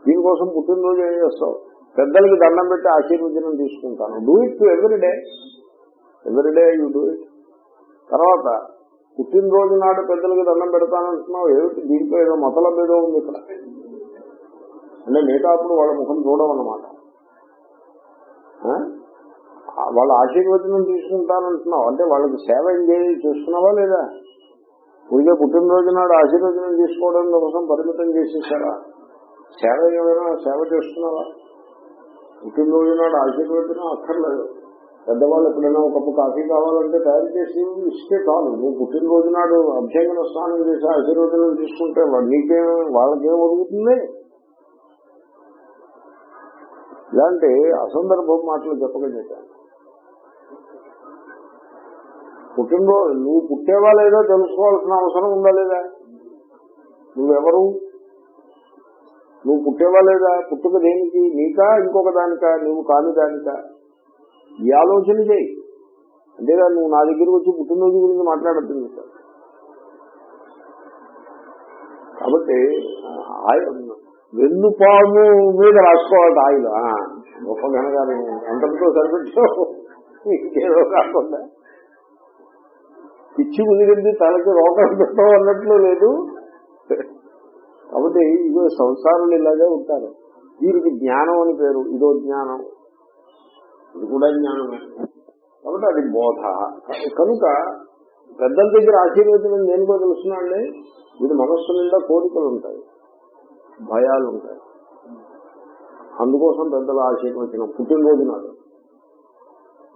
Speaker 1: దీనికోసం పుట్టినరోజు ఏం చేస్తావు? పెద్దలకి దండం పెట్టి ఆశీర్వచనం తీసుకుంటాను. Do it every day every day you do it తర్వాత పుట్టినరోజు నాడు పెద్దలకి దండం పెడతానంటున్నావు ఏమిటి? దీంట్లో ఏదో మతలం ఏదో ఉంది ఇక్కడ. అంటే మిగతా అప్పుడు వాళ్ళ ముఖం చూడమన్నమాట వాళ్ళ ఆశీర్వచనం తీసుకుంటారంటున్నావు అంటే వాళ్ళకి సేవ ఎంజాయ్ చేస్తున్నావా లేదా? పూజ పుట్టినరోజు నాడు ఆశీర్వచనం తీసుకోవడం కోసం పరిమితం చేసేసారా? సేవ ఏమైనా సేవ చేస్తున్నావా? పుట్టినరోజు నాడు ఆశీర్వచనం అక్కర్లేదు. పెద్దవాళ్ళు ఎప్పుడైనా ఒక కప్పు కాఫీ కావాలంటే తయారు చేసి ఇస్తే చాలు. నువ్వు పుట్టినరోజు నాడు అభ్యంగన స్నానం చేసి ఆశీర్వచనం తీసుకుంటే వా- నీకేం వాళ్ళకేం ఒరుగుతుంది ఇలాంటి అసందర్భం మాటలు చెప్పక పుట్టినరోజు నువ్వు పుట్టేవా లేదా తెలుసుకోవాల్సిన అవసరం ఉందా లేదా? నువ్వెవరు? నువ్వు పుట్టేవా లేదా? పుట్టుక దేనికి? నీకా? ఇంకొక దానికా? నువ్వు కాని దానికా? ఈ ఆలోచన చేయి. అంతేగా నువ్వు నా దగ్గర వచ్చి పుట్టినరోజు గురించి మాట్లాడుతుంది సార్ కాబట్టి వెన్నుపాము మీద రాసుకోవాలి ఆయిల్. గొప్ప ఘనగానే అంతటితో సరిపెట్టావు ఇంకేదో కాకుండా. పిచ్చి ముదిరింది తనకి రోగం పెట్టడం అన్నట్లు లేదు. కాబట్టి ఇదో సంసారాలు ఇలాగే ఉంటారు. వీరికి జ్ఞానం అని పేరు. ఇదో జ్ఞానం. ఇది కూడా జ్ఞానమే. కాబట్టి అది బోధ. కనుక పెద్దల దగ్గర ఆశీర్వచనం నేను కూడా తెలుస్తున్నాండి వీడి మనస్సు నిండా కోరికలు ఉంటాయి. భయాలు ఉంటాయి. అందుకోసం పెద్దల ఆశీర్వచనం పుట్టినరోజు నాడు.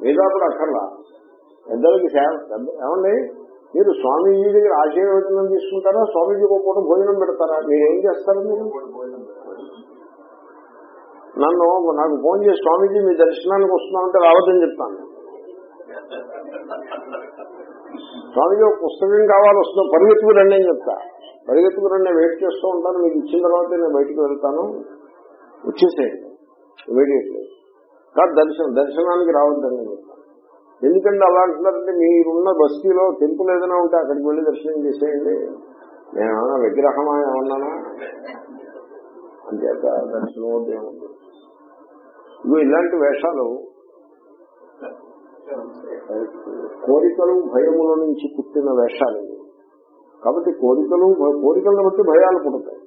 Speaker 1: వేదాపుడు అక్కర్లా. పెద్దలకి సేవ ఏమండి? మీరు స్వామీజీ దగ్గర ఆశీర్వచనం తీసుకుంటారా? స్వామీజీకి ఒక పూట భోజనం పెడతారా? మీరు ఏం చేస్తారు మీరు? నన్ను నాకు ఫోన్ చేసి స్వామీజీ మీ దర్శనానికి వస్తున్నామంటే రావద్దని చెప్తాను. స్వామీజీ ఒక పుస్తకం కావాలి వస్తున్నా పరిగెత్తుకు రండి అని చెప్తా. పరిగెత్తుకు రండి వెయిట్ చేస్తూ ఉంటాను. మీకు ఇచ్చిన తర్వాత నేను బయటకు వెళ్తాను. వచ్చేసేయండి. ఇమీడియట్లీ. కాదు దర్శనం దర్శనానికి రావద్దని చెప్తాను. ఎందుకంటే అలా అంటున్నారంటే మీరున్న బస్తీలో టెంపుల్ ఏదైనా ఉంటే అక్కడికి వెళ్ళి దర్శనం చేసేయండి. నేనేమన్నా విగ్రహమా ఏమన్నానా? అంచేత దర్శనం. ఇవి ఇలాంటి వేషాలు కోరికలు భయముల నుంచి పుట్టిన వేషాలు కాబట్టి కోరికలు కోరికలను బట్టి భయాలు పుడతాయి.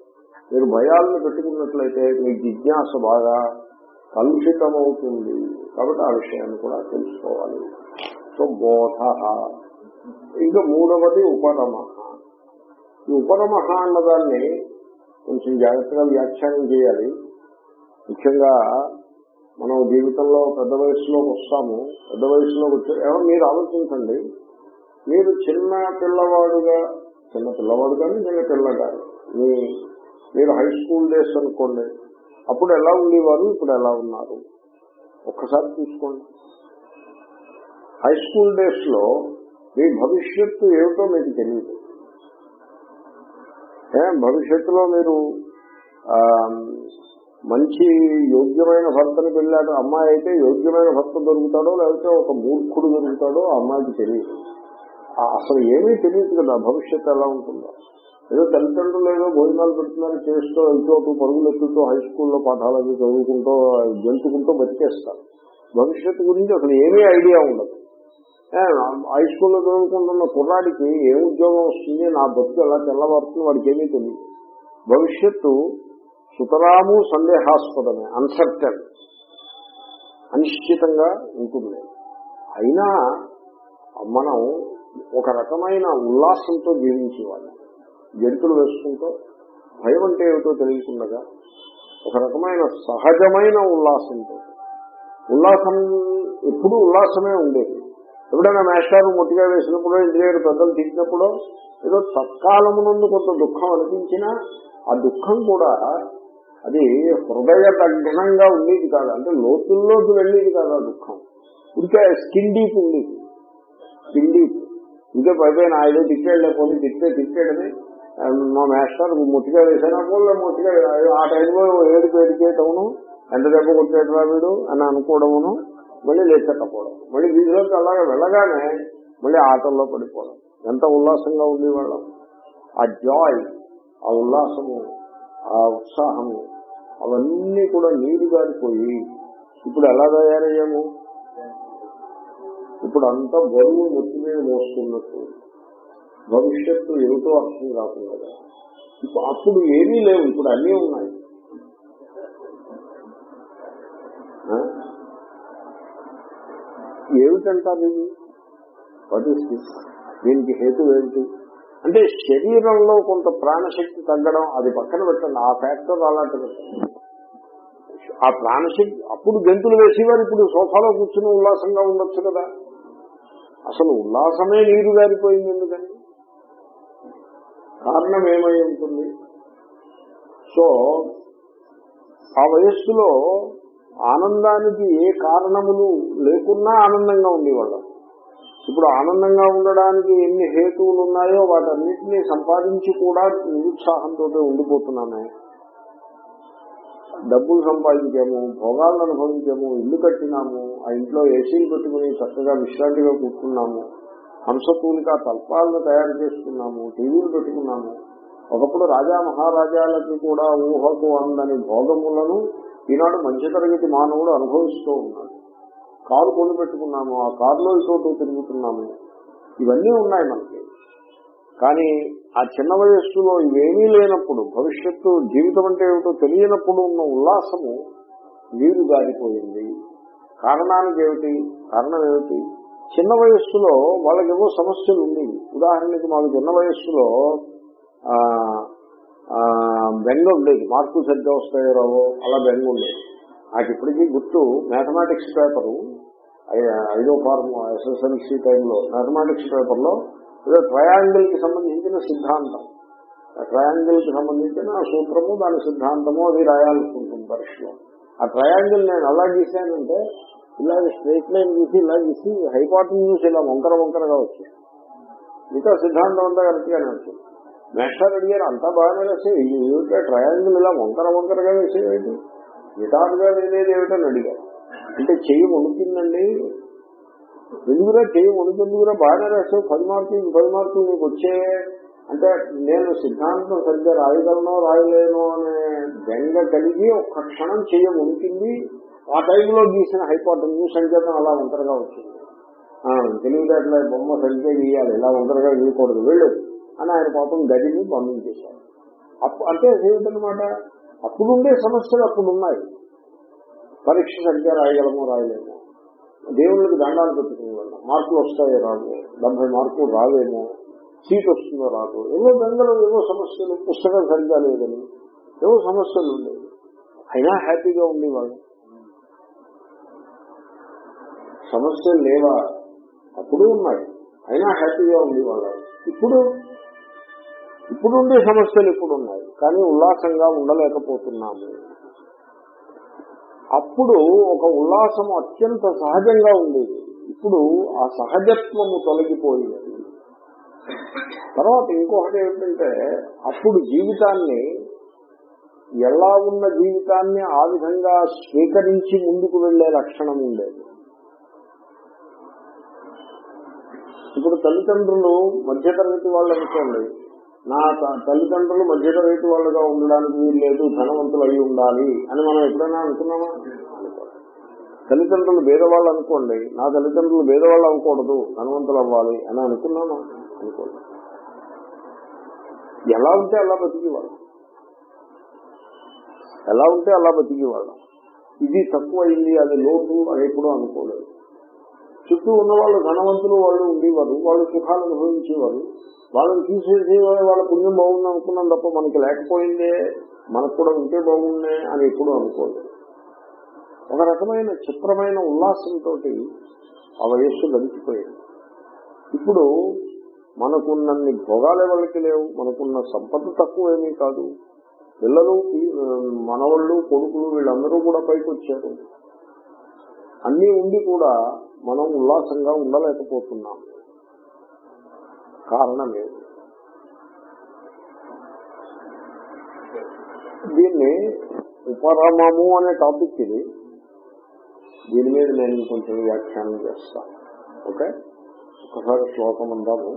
Speaker 1: మీరు భయాలను పెట్టుకున్నట్లయితే మీ జిజ్ఞాస బాగా కలుషితమవుతుంది. కాబట్టి ఆ విషయాన్ని కూడా తెలుసుకోవాలి. సో బోధ. ఇంకా మూడవది ఉపరమ ఈ ఉపరమ అన్నదాన్ని కొంచెం జాగ్రత్తగా వ్యాఖ్యానం చేయాలి. ముఖ్యంగా మనం జీవితంలో పెద్ద వయసులోకి వస్తాము పెద్ద వయసులోకి వచ్చే ఏమో మీరు ఆలోచించండి. మీరు చిన్న పిల్లవాడుగా చిన్న పిల్లవాడు కానీ చిన్న పిల్లగా మీ మీరు హై స్కూల్ డేస్ అనుకోండి. అప్పుడు ఎలా ఉండేవారు? ఇప్పుడు ఎలా ఉన్నారు? ఒక్కసారి చూసుకోండి. హై స్కూల్ డేస్లో మీ భవిష్యత్తు ఏమిటో మీకు తెలియదు భవిష్యత్తులో మీరు మంచి యోగ్యమైన భర్తను పెళ్ళాడు అమ్మాయి అయితే యోగ్యమైన భర్త దొరుకుతాడో లేకపోతే ఒక మూర్ఖుడు దొరుకుతాడో అమ్మాయికి తెలియదు అసలు ఏమీ తెలియదు కదా భవిష్యత్తు ఎలా ఉంటుందో. ఏదో తల్లిదండ్రులు ఏదో భోజనాలు పెడుతున్నారు చేస్తూ వెళ్తూ పరుగులు ఎక్కుతూ హై స్కూల్లో పాఠాలు అవి చదువుకుంటూ గెలుచుకుంటూ బతికేస్తారు. భవిష్యత్తు గురించి అసలు ఏమీ ఐడియా ఉండదు. హై స్కూల్లో చదువుకుంటున్న కుర్రాడికి ఏ ఉద్యోగం వస్తుంది నా బతుకు ఎలా తెల్లవారుతుంది వాడికి ఏమీ తెలియదు భవిష్యత్తు సుతరాము సందేహాస్పదమే అన్సర్టన్ అనిశ్చితంగా ఉంటుంది. అయినా మనం ఒక రకమైన ఉల్లాసంతో జీవించేవాళ్ళం. జంతువులు వేసుకుంటూ భయం అంటే ఏమిటో తెలియకుండా ఒక రకమైన సహజమైన ఉల్లాసంతో ఉల్లాసం ఎప్పుడు ఉల్లాసమే ఉండేది. ఎప్పుడైనా మేస్టారు మొట్టిగా వేసినప్పుడు ఇంటి దగ్గర పెద్దలు తిట్టినప్పుడు ఏదో తత్కాలమునందు కొంత దుఃఖం అనిపించినా ఆ దుఃఖం కూడా అది హృదయ దగ్ధనంగా ఉండేది కాదు. అంటే లోతుల్లోకి వెళ్ళేది కాదు ఆ దుఃఖం. ఇంకా స్కిన్ డీప్ ఉండేది. Skin deep. ఇంకా పైపైన ఆయన తిట్టాడు లేకపోతే తిట్టే తిట్టాడని మా మాస్టర్ ముట్టిగా వేసాను అప్పుడు ముట్టిగా ఆ టైంలో ఏడుపు పేరుకేయటమును ఎంత దెబ్బ కొట్టేటరా వీడు అని అనుకోవడమును మళ్ళీ లేచెట్టకపోవడం మళ్ళీ వీధిలోకి అలాగే వెళ్ళగానే మళ్ళీ ఆటల్లో పడిపోవడం. ఎంత ఉల్లాసంగా ఉండేవాళ్ళం. ఆ జాయ్ ఆ ఉల్లాసము ఆ ఉత్సాహము అవన్నీ కూడా నీరు గారిపోయి ఇప్పుడు ఎలా తయారయ్యాము? ఇప్పుడు అంతా బరువు మొత్తం మీద మోస్తున్నట్టు. భవిష్యత్తు ఏమిటో అర్థం కాకుండా ఇప్పుడు అప్పుడు ఏమీ లేవు ఇప్పుడు అన్నీ ఉన్నాయి. ఏమిటంటారు ఇది? వాట్ ఈస్ దిస్ దీనికి హేతు ఏమిటి అంటే శరీరంలో కొంత ప్రాణశక్తి తగ్గడం అది పక్కన పెట్టండి ఆ ఫ్యాక్టర్ అలాంటి ఆ ప్రాణశక్తి అప్పుడు గంతులు వేసేవారు ఇప్పుడు సోఫాలో కూర్చుని ఉల్లాసంగా ఉండొచ్చు కదా. అసలు ఉల్లాసమే నీరు గారిపోయింది ఎందుకని కారణం ఏమై ఉంటుంది? సో ఆ వయస్సులో ఆనందానికి ఏ కారణములు లేకున్నా ఆనందంగా ఉండేవాళ్ళం. ఇప్పుడు ఆనందంగా ఉండడానికి ఎన్ని హేతువులు ఉన్నాయో వాటన్నిటినీ సంపాదించి కూడా నిరుత్సాహంతో ఉండిపోతున్నామే. డబ్బులు సంపాదించాము భోగాలను అనుభవించాము ఇల్లు కట్టినాము ఆ ఇంట్లో ఏసీలు పెట్టుకుని చక్కగా విశ్రాంతిగా కూర్చున్నాము. హంసతూలిక తల్పాలను తయారు చేసుకున్నాము టీవీలు పెట్టుకున్నాము. ఒకప్పుడు రాజా మహారాజాలకి కూడా ఊహకు అందని భోగములను ఈనాడు మంచి తరగతి మానవుడు అనుభవిస్తూ ఉన్నాడు. కారు కొని పెట్టుకున్నాము ఆ కారులో ఇటు తిరుగుతున్నాము. ఇవన్నీ ఉన్నాయి మనకి. కానీ ఆ చిన్న వయస్సులో ఇవేమీ లేనప్పుడు భవిష్యత్తు జీవితం అంటే ఏమిటో తెలియనప్పుడు ఉన్న ఉల్లాసము నీరు గారిపోయింది కారణానికి ఏమిటి? కారణం ఏమిటి? చిన్న వయస్సులో వాళ్ళకేవో సమస్యలు ఉండేవి ఉదాహరణకి మాకు చిన్న వయస్సులో బెంగ ఉండేది. మార్కులు సరిగ్గా వస్తాయో రావో అలా బెంగ ఉండేది. నాకు ఇప్పటికీ గుర్తు మ్యాథమెటిక్స్ పేపరు ఐ- ఐదో ఫార్మ్ ఎస్ఎస్ఎల్సీ టైంలో మ్యాథమెటిక్స్ పేపర్లో ఏదో ట్రయాంగిల్కి సంబంధించిన సిద్ధాంతం. ఆ ట్రయాంగిల్కి సంబంధించిన సూత్రము దాని సిద్ధాంతము అది రాయాల్సి ఉంటుంది పరీక్షలో. ఆ ట్రయాంగిల్ నేను ఎలా గీసానంటే ఇలా స్ట్రైట్ లైన్ గీసి ఇలా గీసి హైపాటన్ చూసి ఇలా వంకర వంకరగా వచ్చింది మిగతా సిద్ధాంతం అంతా కరెక్ట్ గానే వచ్చింది మేస్టర్ అడిగారు అంతా బాగానే వేసే ఏమిటో ట్రయాంగిల్ ఇలా వంకర వంకరగా వేసేవేంటి నిటారుగా వేసేది ఏమిటని అడిగారు. అంటే చెయ్యి వణుకుతుందండి. ఎందుకురా చెయ్యి వణుకెందుకురా? బాగానే రాసావు పది మార్కులు పది మార్కులు నీకు వచ్చే అంటే నేను సిద్ధాంతం సరిగ్గా రాయగలనో రాయలేనో అనే బెంగ కలిగి ఒక్క క్షణం చెయ్యి వణుకింది. ఆ టైంలో గీసిన హైపోటన్యూ సంకేతం అలా ఒంటరిగా వచ్చింది. తెలివితేటల బొమ్మ సరిగ్గా గీయాలి ఇలా ఒంటరిగా గీయకూడదు వెళ్ళు అని ఆయన పాపం గదిని పంపించేశారు అప్పు అంటే ఏమిటనమాట అప్పుడుండే సమస్యలు అప్పుడు ఉన్నాయి పరీక్ష సరిగ్గా రాయగలమో రాయలేమో. దేవుళ్ళకి దండాలు పెట్టుకునే మార్కులు వస్తాయో రాదు డెబ్బై మార్కులు రావేమో సీట్ వస్తుందో రాదు ఏవో బెంగలు ఏవో సమస్యలు పుస్తకం సరిగ్గా లేదని ఏవో సమస్యలు ఉండేవి. అయినా హ్యాపీగా ఉండేవాళ్ళు. సమస్యలు లేవా? అప్పుడు ఉన్నాయి. అయినా హ్యాపీగా ఉండేవాళ్ళు ఇప్పుడు ఇప్పుడు ఉండే సమస్యలు ఇప్పుడు ఉన్నాయి కానీ ఉల్లాసంగా ఉండలేకపోతున్నాము. అప్పుడు ఒక ఉల్లాసం అత్యంత సహజంగా ఉండేది. ఇప్పుడు ఆ సహజత్వము తొలగిపోయింది. తర్వాత ఇంకొకటి ఏమిటంటే అప్పుడు జీవితాన్ని ఎలా ఉన్న జీవితాన్ని ఆ విధంగా స్వీకరించి ముందుకు వెళ్ళే లక్షణం ఉండేది. ఇప్పుడు తల్లిదండ్రులు మధ్యతరగతి వాళ్ళు అనుకోండి నా త- తల్లిదండ్రులు మధ్యతరగతి వాళ్ళుగా ఉండడానికి వీలు లేదు ధనవంతులు అయి ఉండాలి అని మనం ఎప్పుడైనా అనుకున్నామా? తల్లిదండ్రులు భేదవాళ్ళు అనుకోండి నా తల్లిదండ్రులు భేదవాళ్ళు అవ్వకూడదు ధనవంతులు అవ్వాలి అని అనుకున్నామా? అనుకోండి. ఎలా ఉంటే అలా బతికేవాళ్ళం. ఎలా ఉంటే అలా బతికేవాళ్ళం. ఇది తక్కువ అయింది అది లోటు అని ఎప్పుడూ అనుకోలేదు. చుట్టూ ఉన్న వాళ్ళు ధనవంతులు వాళ్ళు ఉండేవారు వాళ్ళు సుఖాలు అనుభవించేవారు. వాళ్ళని తీసేసి వాళ్ళ పుణ్యం బాగుంది అనుకున్నాం తప్ప మనకి లేకపోయిందే మనకు కూడా ఉంటే బాగుండే అని ఎప్పుడూ అనుకోలేదు. ఒక రకమైన చిత్రమైన ఉల్లాసంతో ఆ వయస్సు గడిచిపోయింది. ఇప్పుడు మనకున్నన్ని భోగాలే వాళ్ళకి లేవు మనకున్న సంపద తక్కువ ఏమీ కాదు. పిల్లలు మనవాళ్ళు మనవళ్ళు కొడుకులు వీళ్ళందరూ కూడా పైకి వచ్చారు అన్నీ ఉండి కూడా మనం ఉల్లాసంగా ఉండలేకపోతున్నాం. కారణమేమి దీన్ని ఉపరమము అనే టాపిక్ ఇది. దీని మీద నేను కొంచెం వ్యాఖ్యానం చేస్తాను ఓకే? ఒకసారి శ్లోకం అందాము.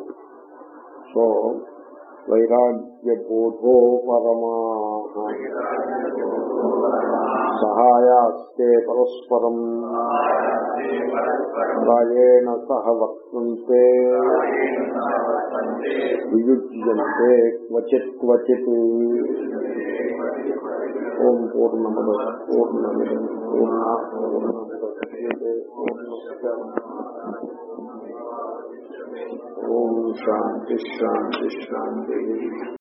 Speaker 1: సో వైరాగ్య బోధో పరమా సహాయాస్తే పరస్పరం. రాయేణ సహ వర్తంతే వియుజ్యంతే క్వచిత్ క్వచిత్. ఓం పూర్ణమద పూర్ణమిదం పూర్ణ ఓం శాంతి శాంతి శాంతి.